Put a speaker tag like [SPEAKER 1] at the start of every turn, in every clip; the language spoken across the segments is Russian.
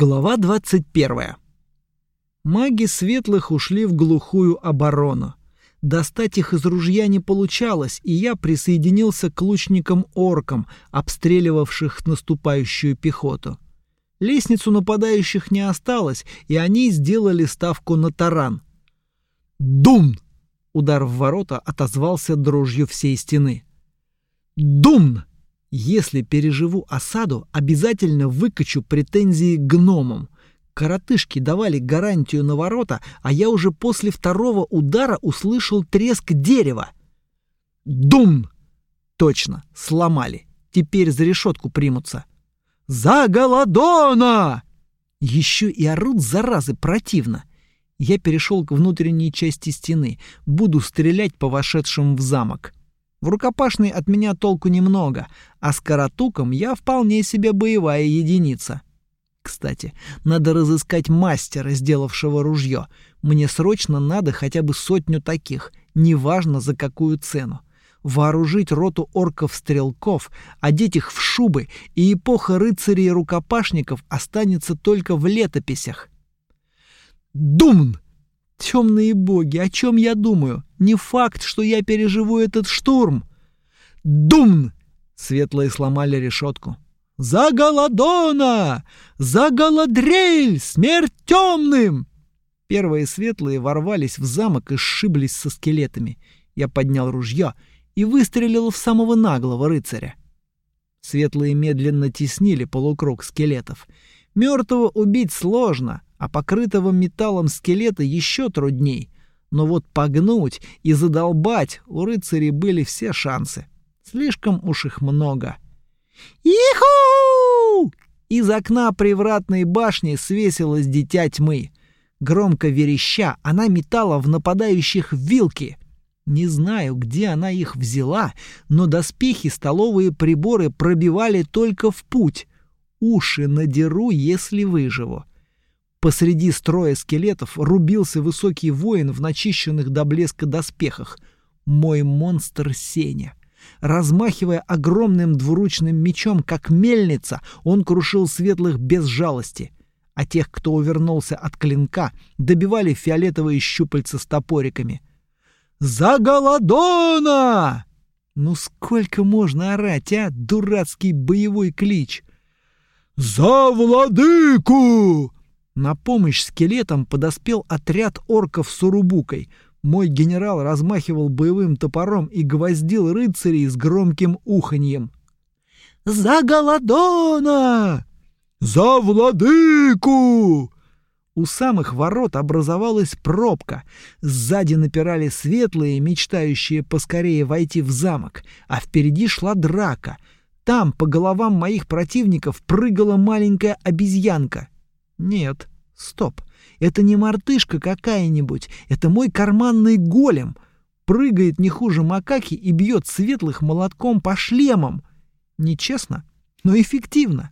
[SPEAKER 1] Глава 21. Маги светлых ушли в глухую оборону. Достать их из ружья не получалось, и я присоединился к лучникам-оркам, обстреливавших наступающую пехоту. Лестницу нападающих не осталось, и они сделали ставку на таран. «Дум!» — удар в ворота отозвался дрожью всей стены. «Дум!» Если переживу осаду, обязательно выкачу претензии гномам. Коротышки давали гарантию на ворота, а я уже после второго удара услышал треск дерева. Дум! Точно, сломали. Теперь за решетку примутся. «За Голодона!» Еще и орут заразы противно. Я перешел к внутренней части стены. Буду стрелять по вошедшим в замок. В рукопашной от меня толку немного, а с каратуком я вполне себе боевая единица. Кстати, надо разыскать мастера, сделавшего ружье. Мне срочно надо хотя бы сотню таких, неважно за какую цену. Вооружить роту орков-стрелков, одеть их в шубы, и эпоха рыцарей-рукопашников останется только в летописях. «Думн!» Темные боги, о чем я думаю? Не факт, что я переживу этот штурм. Дум! Светлые сломали решетку. «За Голодона! За Голодрель! Смерть темным!» Первые светлые ворвались в замок и сшиблись со скелетами. Я поднял ружье и выстрелил в самого наглого рыцаря. Светлые медленно теснили полукруг скелетов. Мертвого убить сложно, а покрытого металлом скелета еще трудней. Но вот погнуть и задолбать у рыцарей были все шансы. Слишком уж их много. «Иху!» Из окна привратной башни свесилось дитя тьмы. Громко вереща, она метала в нападающих вилки. Не знаю, где она их взяла, но доспехи, столовые приборы пробивали только в путь. Уши надеру, если выживу. Посреди строя скелетов рубился высокий воин в начищенных до блеска доспехах. Мой монстр Сеня. Размахивая огромным двуручным мечом, как мельница, он крушил светлых без жалости. А тех, кто увернулся от клинка, добивали фиолетовые щупальца с топориками. «За Голодона!» Ну сколько можно орать, а, дурацкий боевой клич? «За владыку!» На помощь скелетам подоспел отряд орков с урубукой. Мой генерал размахивал боевым топором и гвоздил рыцарей с громким уханьем. «За Голодона! За владыку!» У самых ворот образовалась пробка. Сзади напирали светлые, мечтающие поскорее войти в замок, а впереди шла драка. Там по головам моих противников прыгала маленькая обезьянка. Нет, стоп. Это не мартышка какая-нибудь, это мой карманный голем. Прыгает не хуже макаки и бьет светлых молотком по шлемам. Нечестно, но эффективно.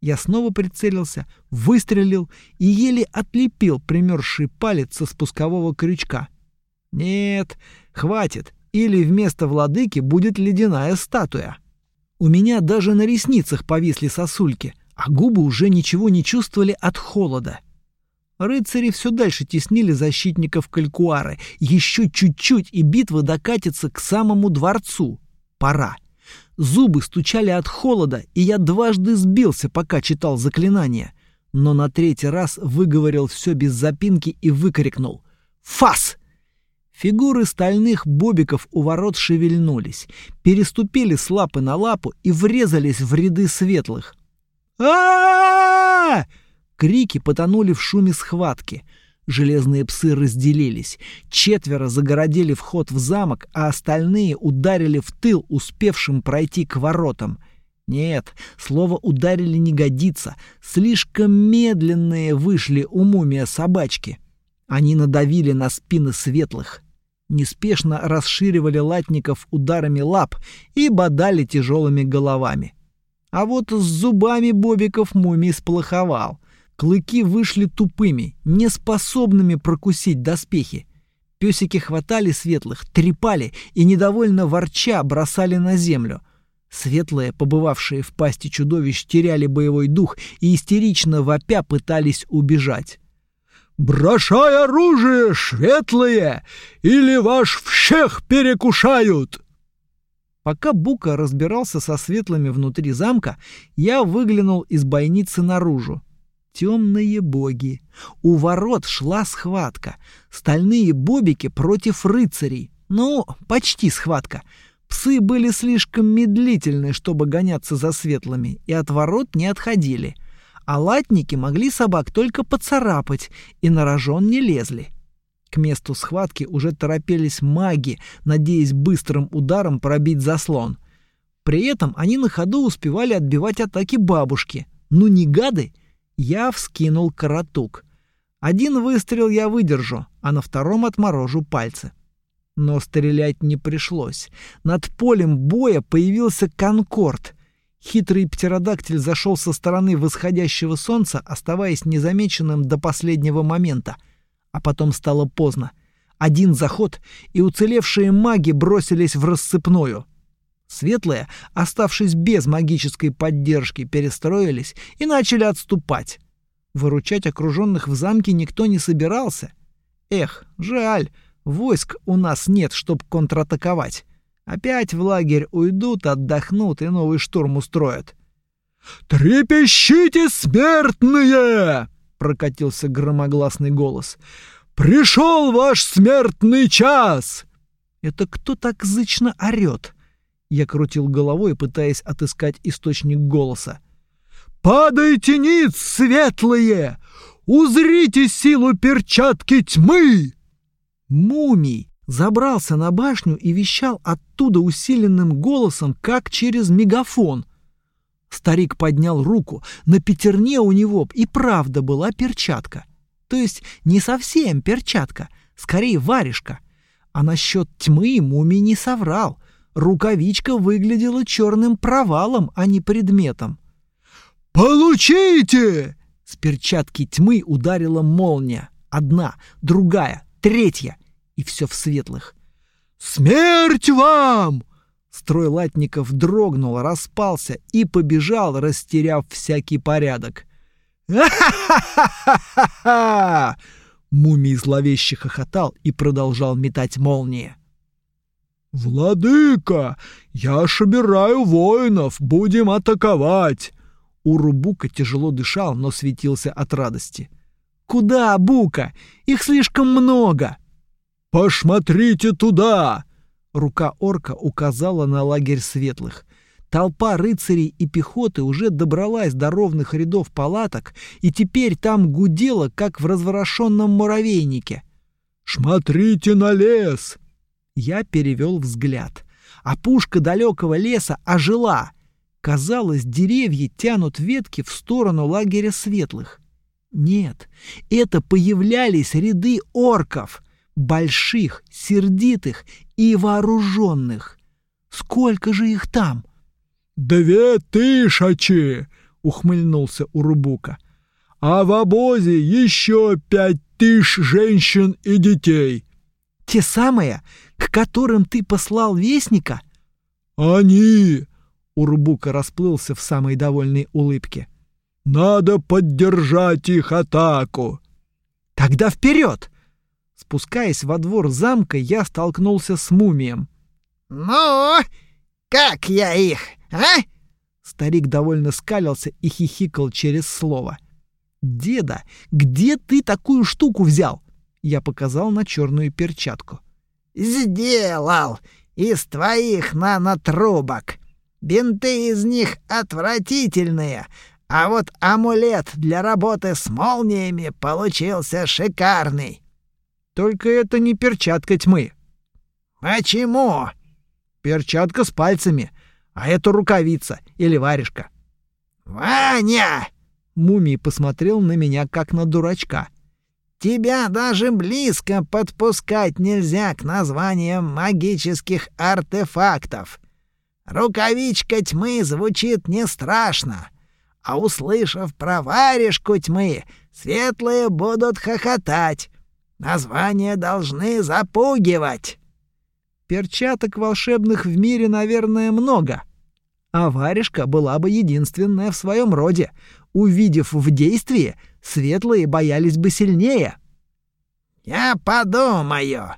[SPEAKER 1] Я снова прицелился, выстрелил и еле отлепил примерзший палец со спускового крючка. Нет, хватит, или вместо владыки будет ледяная статуя. У меня даже на ресницах повисли сосульки — а губы уже ничего не чувствовали от холода. Рыцари все дальше теснили защитников Калькуары. Еще чуть-чуть, и битва докатится к самому дворцу. Пора. Зубы стучали от холода, и я дважды сбился, пока читал заклинание. Но на третий раз выговорил все без запинки и выкрикнул «Фас!». Фигуры стальных бобиков у ворот шевельнулись, переступили с лапы на лапу и врезались в ряды светлых а Крики потонули в шуме схватки. Железные псы разделились. Четверо загородили вход в замок, а остальные ударили в тыл, успевшим пройти к воротам. Нет, слово «ударили» не годится. Слишком медленные вышли у мумия собачки. Они надавили на спины светлых. Неспешно расширивали латников ударами лап и бодали тяжелыми головами. А вот с зубами Бобиков мумий сплоховал. Клыки вышли тупыми, неспособными прокусить доспехи. Песики хватали светлых, трепали и, недовольно ворча, бросали на землю. Светлые, побывавшие в пасти чудовищ, теряли боевой дух и истерично вопя пытались убежать.
[SPEAKER 2] «Бросай оружие, светлые, или ваш всех перекушают!»
[SPEAKER 1] Пока Бука разбирался со светлыми внутри замка, я выглянул из бойницы наружу. Темные боги. У ворот шла схватка. Стальные бобики против рыцарей. Ну, почти схватка. Псы были слишком медлительны, чтобы гоняться за светлыми, и от ворот не отходили. А латники могли собак только поцарапать, и на рожон не лезли. К месту схватки уже торопились маги, надеясь быстрым ударом пробить заслон. При этом они на ходу успевали отбивать атаки бабушки. Ну не гады! Я вскинул каратук. Один выстрел я выдержу, а на втором отморожу пальцы. Но стрелять не пришлось. Над полем боя появился конкорд. Хитрый птеродактиль зашел со стороны восходящего солнца, оставаясь незамеченным до последнего момента — а потом стало поздно. Один заход, и уцелевшие маги бросились в рассыпную. Светлые, оставшись без магической поддержки, перестроились и начали отступать. Выручать окруженных в замке никто не собирался. Эх, жаль, войск у нас нет, чтоб контратаковать. Опять в лагерь уйдут, отдохнут и новый штурм устроят.
[SPEAKER 2] «Трепещите, смертные!» Прокатился громогласный голос. «Пришел ваш смертный час!»
[SPEAKER 1] «Это кто так зычно орет?» Я крутил головой, пытаясь отыскать источник голоса.
[SPEAKER 2] «Падайте ниц, светлые! Узрите силу перчатки тьмы!»
[SPEAKER 1] Мумий забрался на башню и вещал оттуда усиленным голосом, как через мегафон. Старик поднял руку, на пятерне у него и правда была перчатка. То есть не совсем перчатка, скорее варежка. А насчет тьмы мумий не соврал. Рукавичка выглядела черным провалом, а не предметом.
[SPEAKER 2] «Получите!»
[SPEAKER 1] С перчатки тьмы ударила молния. Одна, другая, третья. И все в светлых.
[SPEAKER 2] «Смерть вам!»
[SPEAKER 1] Строй латников дрогнул, распался и побежал, растеряв всякий порядок. «Ха-ха-ха-ха-ха!» Мумий зловеще хохотал и продолжал метать молнии.
[SPEAKER 2] «Владыка, я собираю воинов, будем атаковать!»
[SPEAKER 1] Урубука тяжело дышал, но светился от радости. «Куда, Бука? Их слишком много!»
[SPEAKER 2] «Посмотрите туда!»
[SPEAKER 1] Рука орка указала на лагерь светлых. Толпа рыцарей и пехоты уже добралась до ровных рядов палаток, и теперь там гудело, как в разворошенном муравейнике.
[SPEAKER 2] «Смотрите на лес!»
[SPEAKER 1] Я перевел взгляд. А пушка далекого леса ожила. Казалось, деревья тянут ветки в сторону лагеря светлых. Нет, это появлялись ряды орков — больших, сердитых и вооруженных. Сколько же их там?
[SPEAKER 2] «Две тысячи!» — ухмыльнулся Урубука. «А в обозе еще пять тысяч женщин и детей».
[SPEAKER 1] «Те самые, к которым ты послал вестника?»
[SPEAKER 2] «Они!»
[SPEAKER 1] — Урубука расплылся в самой довольной улыбке.
[SPEAKER 2] «Надо поддержать их атаку!»
[SPEAKER 1] «Тогда вперед!» Спускаясь во двор замка, я столкнулся с мумием.
[SPEAKER 3] «Ну, как я их, а?»
[SPEAKER 1] Старик довольно скалился и хихикал через слово. «Деда, где ты такую штуку взял?» Я показал на черную перчатку.
[SPEAKER 3] «Сделал! Из твоих нанотрубок. Бинты из них отвратительные, а вот амулет для работы с молниями получился шикарный.
[SPEAKER 1] Только это не перчатка тьмы.
[SPEAKER 3] Почему?
[SPEAKER 1] Перчатка с пальцами, а это рукавица или варежка.
[SPEAKER 3] Ваня!
[SPEAKER 1] Мумий посмотрел на меня как на дурачка.
[SPEAKER 3] Тебя даже близко подпускать нельзя к названиям магических артефактов. Рукавичка тьмы звучит не страшно, а услышав про варежку тьмы, светлые будут хохотать. Названия должны запугивать.
[SPEAKER 1] Перчаток волшебных в мире, наверное, много. А варежка была бы единственная в своем роде. Увидев в действии, светлые боялись бы сильнее.
[SPEAKER 3] «Я подумаю.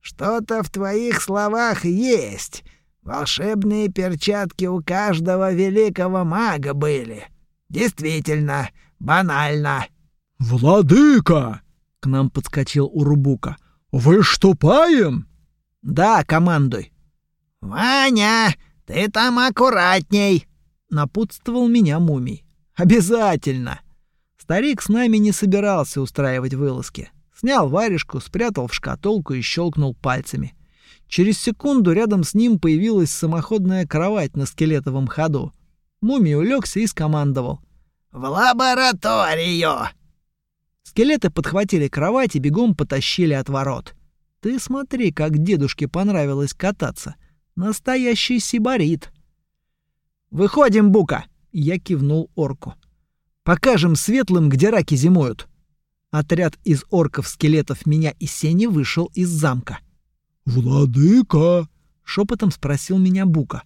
[SPEAKER 3] Что-то в твоих словах есть. Волшебные перчатки у каждого великого мага были. Действительно, банально».
[SPEAKER 2] «Владыка!» — к нам подскочил Урубука. «Выступаем?»
[SPEAKER 1] «Да, командуй».
[SPEAKER 3] «Ваня, ты там аккуратней!»
[SPEAKER 1] — напутствовал меня мумий. «Обязательно!» Старик с нами не собирался устраивать вылазки. Снял варежку, спрятал в шкатулку и щелкнул пальцами. Через секунду рядом с ним появилась самоходная кровать на скелетовом ходу. Мумий улегся и скомандовал.
[SPEAKER 3] «В лабораторию!»
[SPEAKER 1] Скелеты подхватили кровать и бегом потащили от ворот. Ты смотри, как дедушке понравилось кататься. Настоящий сибарит. «Выходим, Бука!» — я кивнул орку. «Покажем светлым, где раки зимуют». Отряд из орков-скелетов меня и Сени вышел из замка.
[SPEAKER 2] «Владыка!»
[SPEAKER 1] — шепотом спросил меня Бука.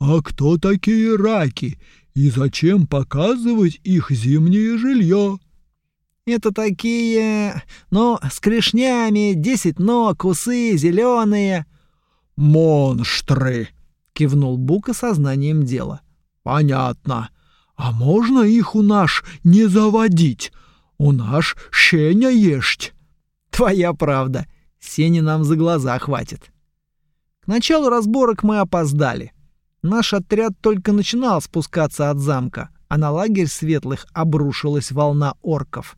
[SPEAKER 2] «А кто такие раки? И зачем показывать их зимнее жилье?»
[SPEAKER 1] «Это такие... ну, с клешнями, десять ног, усы, зеленые.
[SPEAKER 2] «Монстры!» — кивнул Бука сознанием дела. «Понятно. А можно их у нас не заводить? У нас щеня есть».
[SPEAKER 1] «Твоя правда. Сени нам за глаза хватит». К началу разборок мы опоздали. Наш отряд только начинал спускаться от замка, а на лагерь светлых обрушилась волна орков.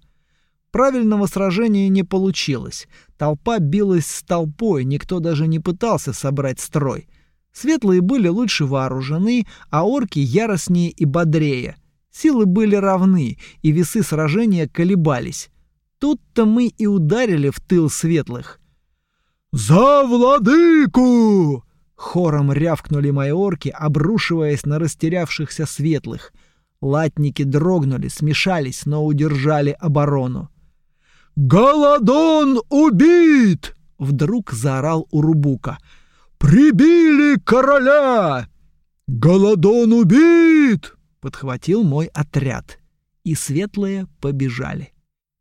[SPEAKER 1] Правильного сражения не получилось. Толпа билась с толпой, никто даже не пытался собрать строй. Светлые были лучше вооружены, а орки яростнее и бодрее. Силы были равны, и весы сражения колебались. Тут-то мы и ударили в тыл светлых.
[SPEAKER 2] «За владыку!»
[SPEAKER 1] Хором рявкнули мои орки, обрушиваясь на растерявшихся светлых. Латники дрогнули, смешались, но удержали оборону.
[SPEAKER 2] «Голодон убит!»
[SPEAKER 1] — вдруг заорал Урубука.
[SPEAKER 2] «Прибили короля!» «Голодон убит!»
[SPEAKER 1] — подхватил мой отряд. И светлые побежали.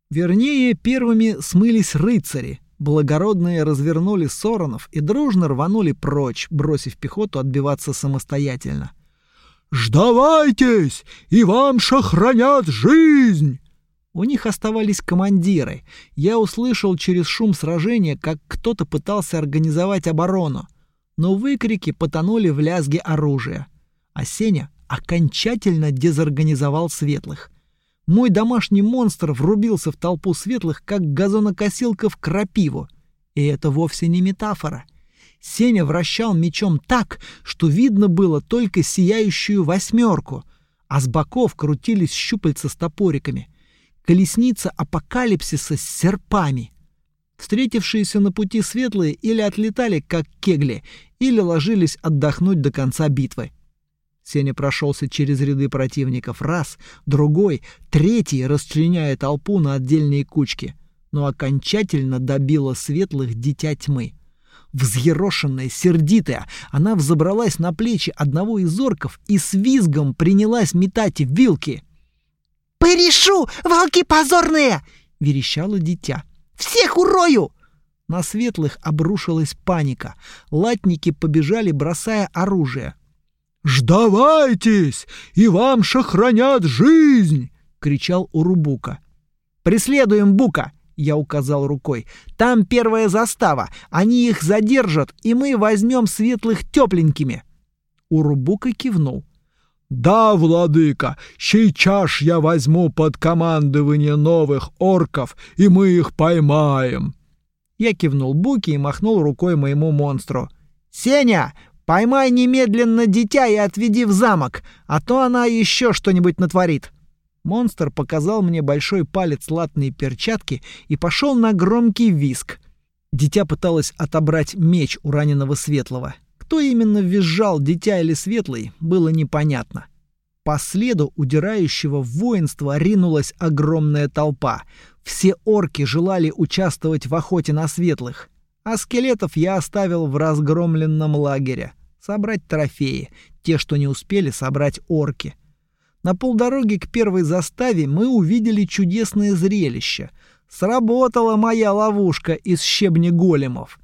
[SPEAKER 1] Вернее, первыми смылись рыцари. Благородные развернули соронов и дружно рванули прочь, бросив пехоту отбиваться самостоятельно.
[SPEAKER 2] «Ждавайтесь, и вам сохранят жизнь!»
[SPEAKER 1] У них оставались командиры. Я услышал через шум сражения, как кто-то пытался организовать оборону. Но выкрики потонули в лязге оружия. А Сеня окончательно дезорганизовал светлых. Мой домашний монстр врубился в толпу светлых, как газонокосилка в крапиву. И это вовсе не метафора. Сеня вращал мечом так, что видно было только сияющую восьмерку, а с боков крутились щупальца с топориками. Колесница апокалипсиса с серпами. Встретившиеся на пути светлые или отлетали, как кегли, или ложились отдохнуть до конца битвы. Сеня прошелся через ряды противников раз, другой, третий, расчленяя толпу на отдельные кучки, но окончательно добила светлых дитя тьмы. Взъерошенная, сердитая, она взобралась на плечи одного из орков и с визгом принялась метать вилки.
[SPEAKER 4] «Порешу, волки позорные!» — верещало дитя. «Всех урою!»
[SPEAKER 1] На светлых обрушилась паника. Латники побежали, бросая оружие.
[SPEAKER 2] «Ждавайтесь, и вам сохранят жизнь!» — кричал Урубука.
[SPEAKER 1] «Преследуем Бука!» — я указал рукой. «Там первая застава. Они их задержат, и мы возьмем светлых тепленькими». Урубука кивнул.
[SPEAKER 2] «Да, владыка, сейчас я возьму под командование новых орков, и мы их поймаем».
[SPEAKER 1] Я кивнул Буке и махнул рукой моему монстру. «Сеня, Поймай немедленно дитя и отведи в замок, а то она еще что-нибудь натворит. Монстр показал мне большой палец латной перчатки и пошел на громкий виск. Дитя пыталось отобрать меч у раненого светлого. Кто именно визжал, дитя или светлый, было непонятно. По следу удирающего воинства ринулась огромная толпа. Все орки желали участвовать в охоте на светлых, а скелетов я оставил в разгромленном лагере. собрать трофеи, те, что не успели собрать орки. На полдороги к первой заставе мы увидели чудесное зрелище. Сработала моя ловушка из щебня големов.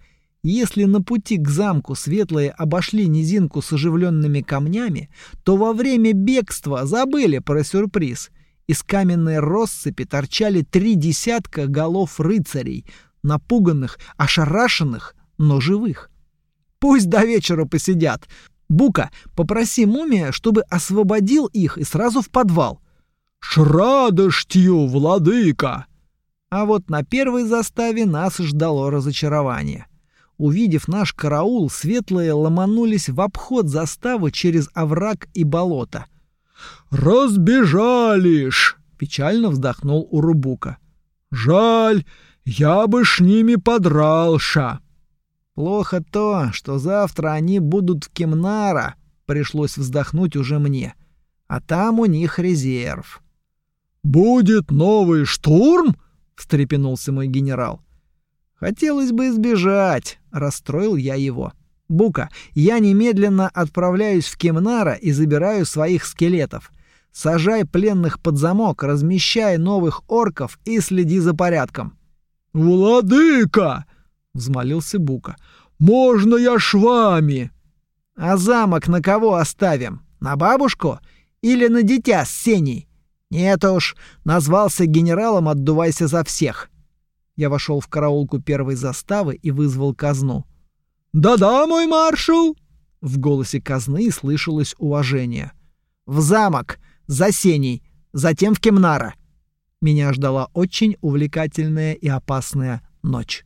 [SPEAKER 1] Если на пути к замку светлые обошли низинку с оживленными камнями, то во время бегства забыли про сюрприз. Из каменной россыпи торчали три десятка голов рыцарей, напуганных, ошарашенных, но живых. Пусть до вечера посидят. Бука, попроси мумия, чтобы освободил их и сразу в подвал.
[SPEAKER 2] С радостью, владыка!
[SPEAKER 1] А вот на первой заставе нас ждало разочарование. Увидев наш караул, светлые ломанулись в обход заставы через овраг и болото.
[SPEAKER 2] «Разбежались!» — печально вздохнул Урубука. «Жаль, я бы с ними подрался!»
[SPEAKER 1] «Плохо то, что завтра они будут в Кемнара», — пришлось вздохнуть уже мне. «А там у них резерв».
[SPEAKER 2] «Будет новый штурм?» — встрепенулся мой генерал.
[SPEAKER 1] «Хотелось бы избежать», — расстроил я его. «Бука, я немедленно отправляюсь в Кемнара и забираю своих скелетов. Сажай пленных под замок, размещай новых орков и следи за порядком».
[SPEAKER 2] «Владыка!» — взмолился Бука. «Можно я с вами?»
[SPEAKER 1] «А замок на кого оставим? На бабушку? Или на дитя с Сеней? Нет уж, назвался генералом, отдувайся за всех». Я вошел в караулку первой заставы и вызвал казну.
[SPEAKER 2] «Да-да, мой маршал!»
[SPEAKER 1] В голосе казны слышалось уважение. «В замок! За Сеней! Затем в Кемнара!» Меня ждала очень увлекательная и опасная ночь.